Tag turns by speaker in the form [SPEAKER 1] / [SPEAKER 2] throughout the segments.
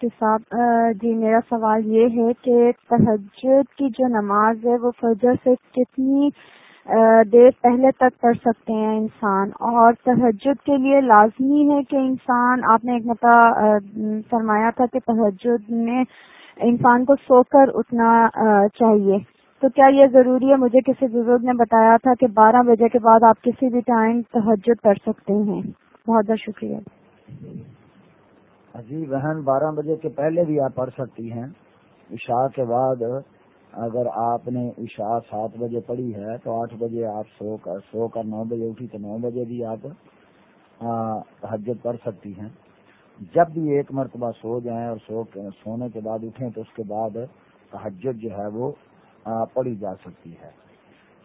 [SPEAKER 1] مفتی صاحب جی میرا سوال یہ ہے کہ تہجد کی جو نماز ہے، وہ فجر سے کتنی دیر پہلے تک پڑھ سکتے ہیں انسان؟ اور تہجد کے لیے لازمی ہے کہ انسان، آپ نے ایک مطلب فرمایا تھا کہ تہجد میں انسان کو سو کر اٹھنا چاہیے۔ تو کیا یہ ضروری ہے؟ مجھے کسی بزرگ نے بتایا تھا کہ بارہ بجے کے بعد آپ کسی بھی ٹائم تہجد پڑھ سکتے ہیں۔ بہت بہت شکریہ۔
[SPEAKER 2] جی بہن، بارہ بجے کے پہلے بھی آپ پڑھ سکتی ہیں۔ عشاء کے بعد اگر آپ نے عشاء سات بجے پڑھی ہے تو آٹھ بجے آپ سو کر سو کر نو بجے اٹھی تو نو بجے بھی آپ تحجد پڑھ سکتی ہیں۔ جب بھی ایک مرتبہ سو جائیں اور سو سونے کے بعد اٹھیں تو اس کے بعد تحجد جو ہے وہ پڑھی جا سکتی ہے۔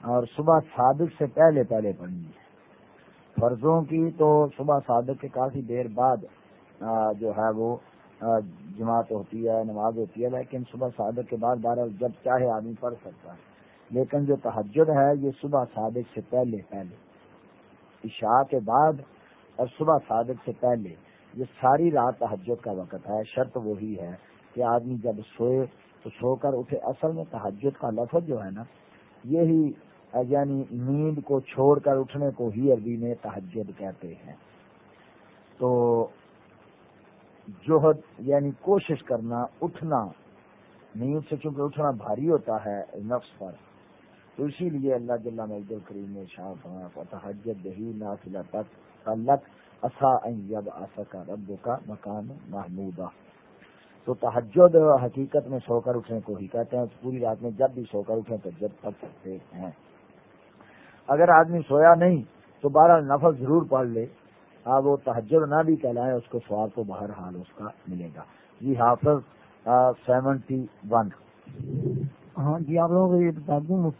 [SPEAKER 2] اور صبح صادق سے پہلے پہلے پڑھنی ہے۔ فرضوں کی تو صبح صادق کے کافی دیر بعد جو ہے وہ جماعت ہوتی ہے، نماز ہوتی ہے، لیکن صبح صادق کے بعد بارہ، جب چاہے آدمی پڑھ سکتا ہے۔ لیکن جو تحجد ہے، یہ صبح صادق سے پہلے پہلے۔ عشاء کے بعد اور صبح صادق سے پہلے۔ یہ ساری رات تحجد کا وقت ہے۔ شرط وہی ہے کہ آدمی جب سوئے تو سو کر اٹھے۔ اصل میں تحجد کا لفظ جو ہے نا، یہی یعنی نیند کو چھوڑ کر اٹھنے کو ہی عربی میں تحجد کہتے ہیں تو جوہد یعنی کوشش کرنا، اٹھنا۔ نیند سے چونکہ اٹھنا بھاری ہوتا ہے نفس پر۔ تو اسی لیے اللہ جل مجد الکریم نے شاہ تحجد دہی نافلہ تک اصا یب آسا کا رب کا مکان محمودہ. تو تحجد حقیقت میں سو کر اٹھنے کو ہی کہتے ہیں، پوری رات میں جب بھی سو کر اٹھیں تو جب پڑھ سکتے ہیں۔ اگر آدمی سویا نہیں تو بارہ نفل ضرور پڑھ لے۔ آپ وہ تحجر نہ بھی کہلائے اس کو سوال تو باہر حال اس کا ملے گا۔ جی حافظ سیونٹی ون
[SPEAKER 3] ہاں جی آپ لوگوں کو یہ بتا دوں